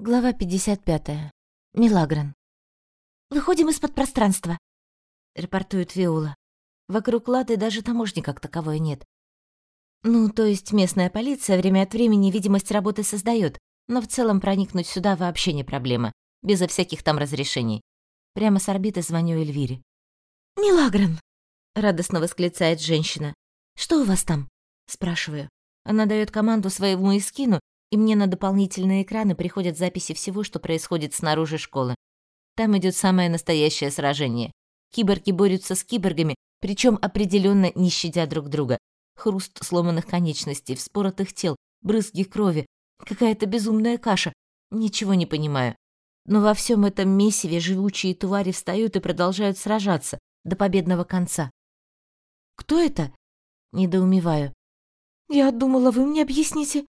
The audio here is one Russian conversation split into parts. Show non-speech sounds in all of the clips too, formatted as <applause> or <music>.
Глава 55. Милагран. «Выходим из-под пространства», — репортует Виола. Вокруг Лады даже таможни как таковой нет. Ну, то есть местная полиция время от времени видимость работы создает, но в целом проникнуть сюда вообще не проблема, безо всяких там разрешений. Прямо с орбиты звоню Эльвире. «Милагран!» — радостно восклицает женщина. «Что у вас там?» — спрашиваю. Она дает команду своему эскину, и мне на дополнительные экраны приходят записи всего, что происходит снаружи школы. Там идет самое настоящее сражение. Киборги борются с киборгами, причем определенно не щадя друг друга. Хруст сломанных конечностей, вспоротых тел, брызги крови. Какая-то безумная каша. Ничего не понимаю. Но во всем этом месиве живучие твари встают и продолжают сражаться до победного конца. «Кто это?» — недоумеваю. «Я думала, вы мне объясните»,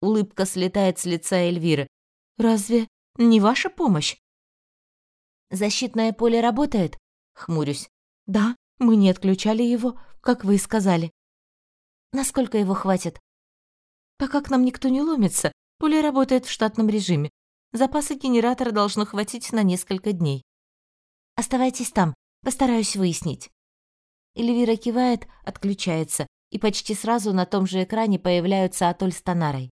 Улыбка слетает с лица Эльвиры. «Разве не ваша помощь?» «Защитное поле работает?» Хмурюсь. «Да, мы не отключали его, как вы и сказали». «Насколько его хватит?» «Пока к нам никто не ломится, поле работает в штатном режиме. Запасы генератора должно хватить на несколько дней». «Оставайтесь там, постараюсь выяснить». Эльвира кивает, отключается, и почти сразу на том же экране появляются Атоль с Танарой.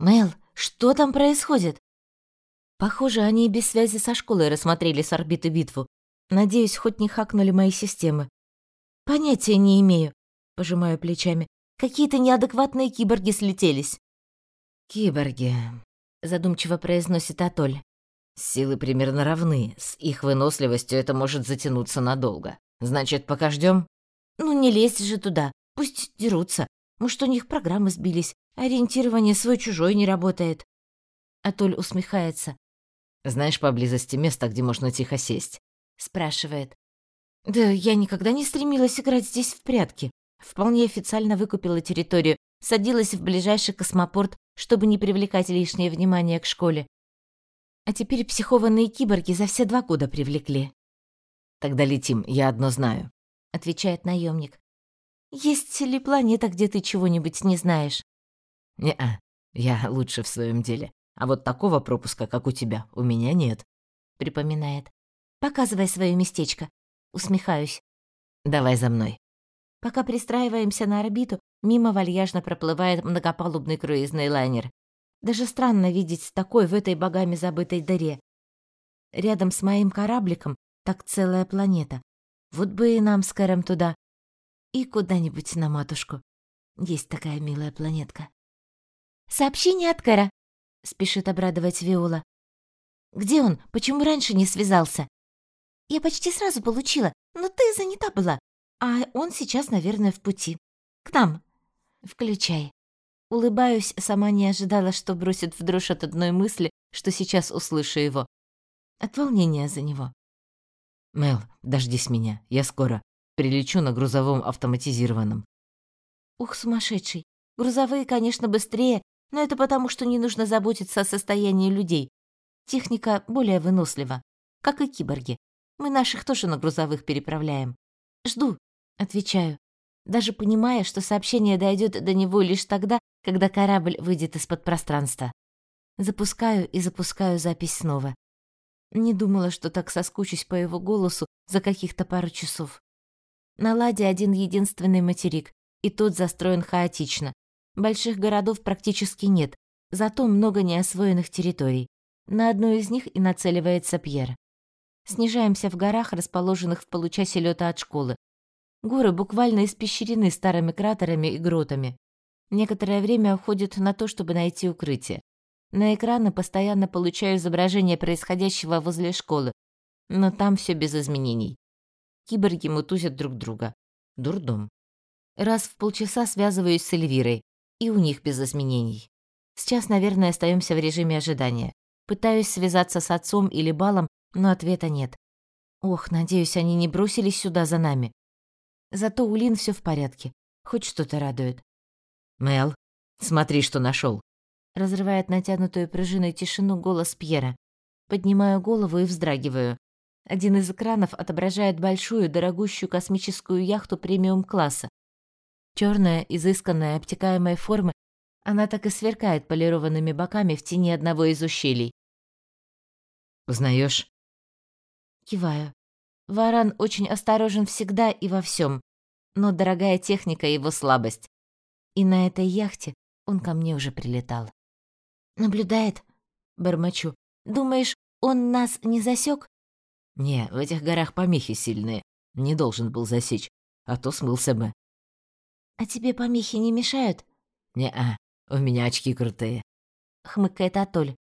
«Мэл, что там происходит?» Похоже, они и без связи со школой рассмотрели с орбиты битву. Надеюсь, хоть не хакнули мои системы. Понятия не имею, пожимаю плечами. Какие-то неадекватные киборги слетелись. Киборги, задумчиво произносит Атоль. Силы примерно равны. С их выносливостью это может затянуться надолго. Значит, пока ждем? Ну не лезь же туда. Пусть дерутся. Может, у них программы сбились. Ориентирование свой-чужой не работает. Атоль усмехается. «Знаешь поблизости место, где можно тихо сесть?» Спрашивает. «Да я никогда не стремилась играть здесь в прятки. Вполне официально выкупила территорию, садилась в ближайший космопорт, чтобы не привлекать лишнее внимание к школе. А теперь психованные киборги за все два года привлекли». «Тогда летим, я одно знаю», — отвечает наемник. «Есть ли планета, где ты чего-нибудь не знаешь?» «Не-а, я лучше в своем деле. А вот такого пропуска, как у тебя, у меня нет», — припоминает. «Показывай свое местечко». Усмехаюсь. «Давай за мной». Пока пристраиваемся на орбиту, мимо вальяжно проплывает многопалубный круизный лайнер. Даже странно видеть такой в этой богами забытой дыре. Рядом с моим корабликом так целая планета. Вот бы и нам с Кэром туда. И куда-нибудь на матушку. Есть такая милая планетка. «Сообщение от Кэра», — спешит обрадовать Виола. «Где он? Почему раньше не связался?» «Я почти сразу получила, но ты занята была, а он сейчас, наверное, в пути. К нам. Включай». Улыбаюсь, сама не ожидала, что бросит в дрожь от одной мысли, что сейчас услышу его. От волнения за него. «Мел, дождись меня, я скоро. Прилечу на грузовом автоматизированном». Ух, сумасшедший. Грузовые, конечно, быстрее, но это потому, что не нужно заботиться о состоянии людей. Техника более вынослива, как и киборги. Мы наших тоже на грузовых переправляем. Жду, отвечаю, даже понимая, что сообщение дойдет до него лишь тогда, когда корабль выйдет из-под пространства. Запускаю и запускаю запись снова. Не думала, что так соскучусь по его голосу за каких-то пару часов. На Ладе один единственный материк, и тот застроен хаотично. Больших городов практически нет, зато много неосвоенных территорий. На одну из них и нацеливается Пьер. Снижаемся в горах, расположенных в получасе лёта от школы. Горы буквально испещрены старыми кратерами и гротами. Некоторое время уходит на то, чтобы найти укрытие. На экраны постоянно получаю изображение происходящего возле школы, но там все без изменений. Киборги мутузят друг друга. Дурдом. Раз в полчаса связываюсь с Эльвирой и у них без изменений. Сейчас, наверное, остаемся в режиме ожидания. Пытаюсь связаться с отцом или балом, но ответа нет. Ох, надеюсь, они не бросились сюда за нами. Зато у Лин все в порядке. Хоть что-то радует. Мел, смотри, что нашел. Разрывает натянутую пружиной тишину голос Пьера. Поднимаю голову и вздрагиваю. Один из экранов отображает большую, дорогущую космическую яхту премиум-класса. Черная, изысканная, обтекаемая формы, Она так и сверкает полированными боками в тени одного из ущелий. Узнаешь? Киваю. Варан очень осторожен всегда и во всем, но дорогая техника — его слабость. И на этой яхте он ко мне уже прилетал. «Наблюдает?» — бормочу. «Думаешь, он нас не засек? «Не, в этих горах помехи сильные. Не должен был засечь, а то смылся бы». «А тебе помехи не мешают?» «Не-а, у меня очки крутые», — хмыкает Атоль.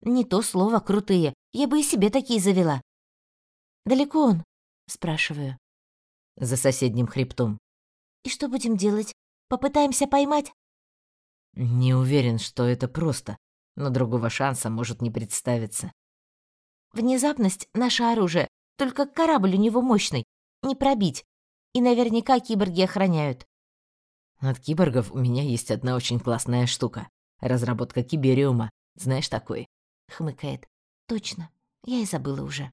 «Не то слово «крутые», я бы и себе такие завела». «Далеко он?» — спрашиваю. «За соседним хребтом». «И что будем делать? Попытаемся поймать?» «Не уверен, что это просто, но другого шанса может не представиться». «Внезапность — наше оружие, только корабль у него мощный, не пробить. И наверняка киборги охраняют». «От киборгов у меня есть одна очень классная штука. Разработка кибериума. Знаешь такой?» — хмыкает. «Точно, я и забыла уже».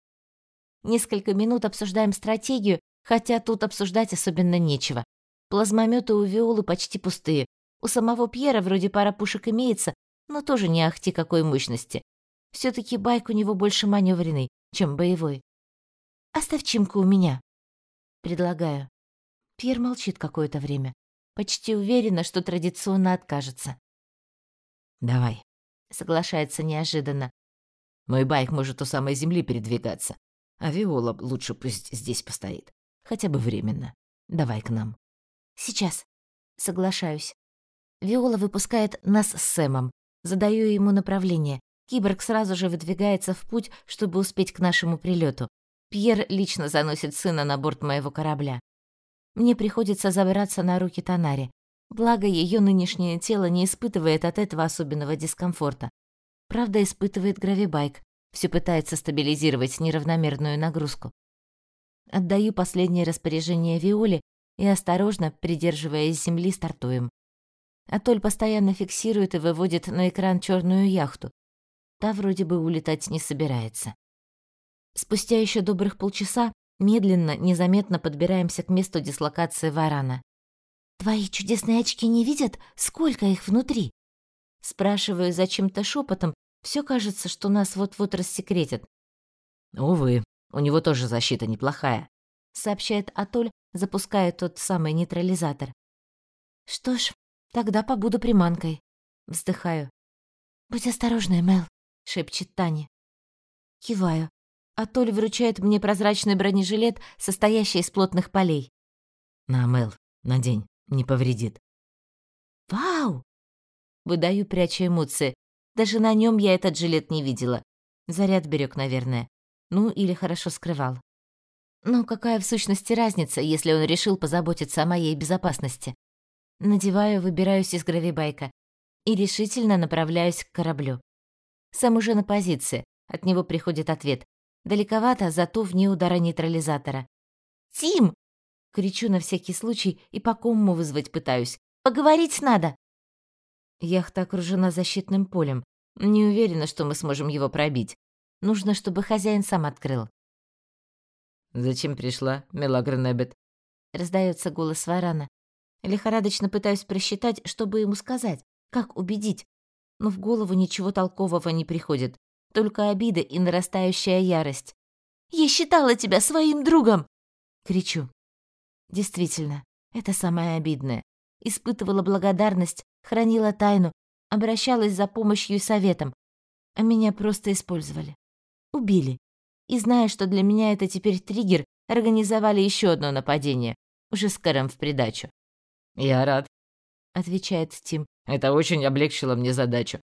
Несколько минут обсуждаем стратегию, хотя тут обсуждать особенно нечего. Плазмомёты у Виолы почти пустые. У самого Пьера вроде пара пушек имеется, но тоже не ахти какой мощности. Все таки байк у него больше маневренный, чем боевой. «Оставь чимку у меня», — предлагаю. Пьер молчит какое-то время. Почти уверена, что традиционно откажется. «Давай», — соглашается неожиданно. «Мой байк может у самой земли передвигаться. А Виола лучше пусть здесь постоит. Хотя бы временно. Давай к нам. Сейчас. Соглашаюсь. Виола выпускает нас с Сэмом. Задаю ему направление. Киборг сразу же выдвигается в путь, чтобы успеть к нашему прилету. Пьер лично заносит сына на борт моего корабля. Мне приходится забраться на руки Танари. Благо, ее нынешнее тело не испытывает от этого особенного дискомфорта. Правда, испытывает гравибайк, все пытается стабилизировать неравномерную нагрузку. Отдаю последнее распоряжение Виоле и осторожно, придерживаясь земли, стартуем. Атоль постоянно фиксирует и выводит на экран черную яхту. Та вроде бы улетать не собирается. Спустя еще добрых полчаса медленно, незаметно подбираемся к месту дислокации варана. «Твои чудесные очки не видят, сколько их внутри?» Спрашиваю зачем-то шепотом, все кажется, что нас вот-вот рассекретят. «Увы, у него тоже защита неплохая», — сообщает Атоль, запуская тот самый нейтрализатор. «Что ж, тогда побуду приманкой», — вздыхаю. «Будь осторожна, Мел», — шепчет Таня. Киваю. Атоль вручает мне прозрачный бронежилет, состоящий из плотных полей. «На, Мел, надень, не повредит». «Вау!» Выдаю, пряча эмоции. Даже на нем я этот жилет не видела. Заряд берег, наверное. Ну, или хорошо скрывал. Но какая в сущности разница, если он решил позаботиться о моей безопасности? Надеваю, выбираюсь из гравибайка и решительно направляюсь к кораблю. Сам уже на позиции, от него приходит ответ. Далековато, зато вне удара нейтрализатора. «Тим!» — кричу на всякий случай и по кому вызвать пытаюсь. «Поговорить надо!» Яхта окружена защитным полем. Не уверена, что мы сможем его пробить. Нужно, чтобы хозяин сам открыл. «Зачем пришла, Мелагра Небет?» Раздается голос Варана. Лихорадочно пытаюсь просчитать, чтобы ему сказать, как убедить. Но в голову ничего толкового не приходит. Только обида и нарастающая ярость. «Я считала тебя своим другом!» Кричу. Действительно, это самое обидное. Испытывала благодарность, хранила тайну, обращалась за помощью и советом, а меня просто использовали. Убили. И зная, что для меня это теперь триггер, организовали еще одно нападение, уже с Кэром в придачу. «Я рад», — отвечает Тим. «Это очень облегчило мне задачу.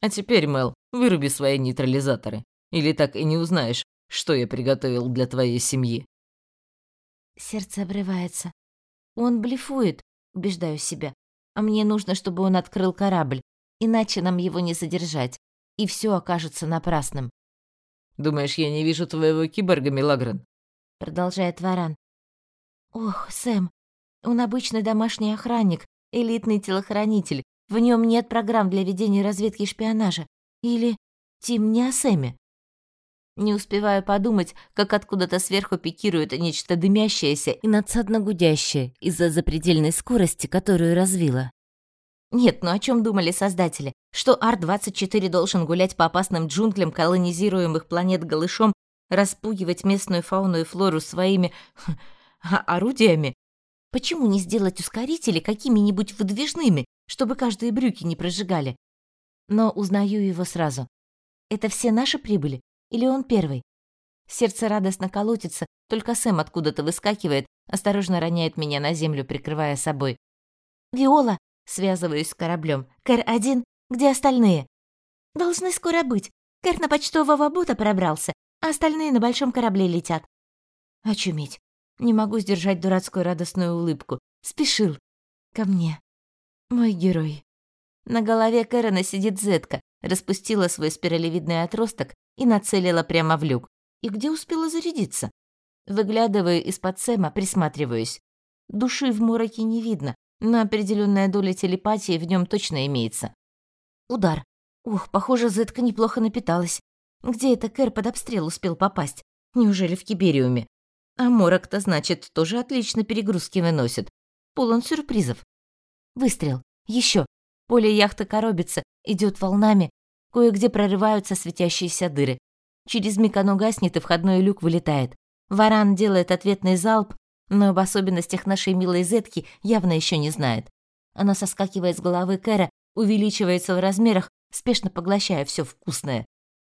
А теперь, Мел, выруби свои нейтрализаторы, или так и не узнаешь, что я приготовил для твоей семьи». Сердце обрывается. Он блефует, убеждаю себя. А мне нужно, чтобы он открыл корабль, иначе нам его не задержать, и все окажется напрасным. «Думаешь, я не вижу твоего киборга, Милагрен?» Продолжает Варан. «Ох, Сэм, он обычный домашний охранник, элитный телохранитель. В нем нет программ для ведения разведки и шпионажа. Или Тим не о Сэме?» Не успеваю подумать, как откуда-то сверху пикирует нечто дымящееся и надсадно гудящее из-за запредельной скорости, которую развила. Нет, ну о чем думали создатели? Что Ар-24 должен гулять по опасным джунглям колонизируемых планет голышом, распугивать местную фауну и флору своими <laughs> орудиями? Почему не сделать ускорители какими-нибудь выдвижными, чтобы каждые брюки не прожигали? Но узнаю его сразу. Это все наши прибыли? Или он первый? Сердце радостно колотится, только Сэм откуда-то выскакивает, осторожно роняет меня на землю, прикрывая собой. «Виола!» — связываюсь с кораблем. «Кэр один? Где остальные?» «Должны скоро быть. Кэр на почтового бота пробрался, а остальные на большом корабле летят». «Очуметь. Не могу сдержать дурацкую радостную улыбку. Спешил. Ко мне. Мой герой. На голове Кэрона сидит Зетка, распустила свой спиралевидный отросток и нацелила прямо в люк. И где успела зарядиться? Выглядываю из-под Сэма, присматриваюсь. Души в мороке не видно, но определенная доля телепатии в нем точно имеется. Удар. Ух, похоже, Зетка неплохо напиталась. Где это Кэр под обстрел успел попасть? Неужели в Кибериуме? А морок-то, значит, тоже отлично перегрузки выносит. Полон сюрпризов. Выстрел. Еще. Поле яхты коробится, идет волнами. Кое-где прорываются светящиеся дыры. Через миг оно гаснет, и входной люк вылетает. Варан делает ответный залп, но об особенностях нашей милой Зетки явно еще не знает. Она соскакивает с головы Кэра, увеличивается в размерах, спешно поглощая все вкусное.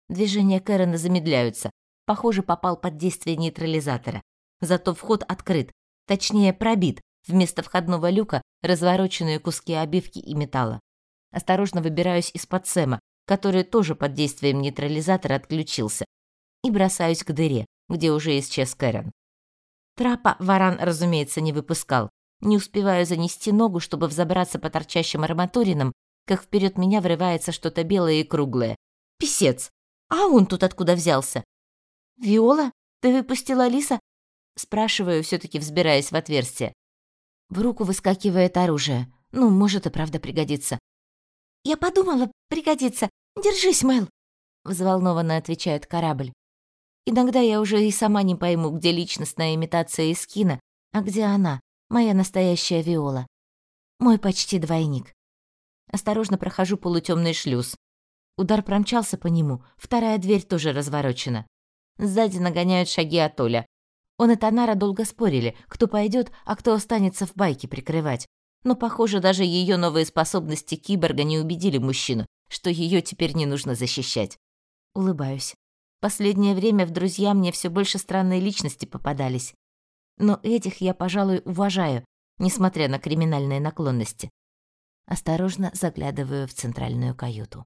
Движения Кэрона замедляются. Похоже, попал под действие нейтрализатора. Зато вход открыт, точнее пробит, вместо входного люка развороченные куски обивки и металла. Осторожно выбираюсь из-под Сэма, который тоже под действием нейтрализатора отключился, и бросаюсь к дыре, где уже исчез Кэрон. Трапа варан, разумеется, не выпускал. Не успеваю занести ногу, чтобы взобраться по торчащим арматуринам, как вперед меня врывается что-то белое и круглое. Писец! А он тут откуда взялся? «Виола, ты выпустила лиса Спрашиваю, все таки взбираясь в отверстие. В руку выскакивает оружие. Ну, может и правда пригодится. «Я подумала, пригодится. Держись, Мэл!» Взволнованно отвечает корабль. Иногда я уже и сама не пойму, где личностная имитация из кино, а где она, моя настоящая Виола. Мой почти двойник. Осторожно прохожу полутемный шлюз. Удар промчался по нему, вторая дверь тоже разворочена. Сзади нагоняют шаги Атоля. Он и Танара долго спорили, кто пойдет, а кто останется в байке прикрывать. Но, похоже, даже ее новые способности киборга не убедили мужчину, что ее теперь не нужно защищать. Улыбаюсь. Последнее время в друзья мне все больше странные личности попадались. Но этих я, пожалуй, уважаю, несмотря на криминальные наклонности. Осторожно заглядываю в центральную каюту.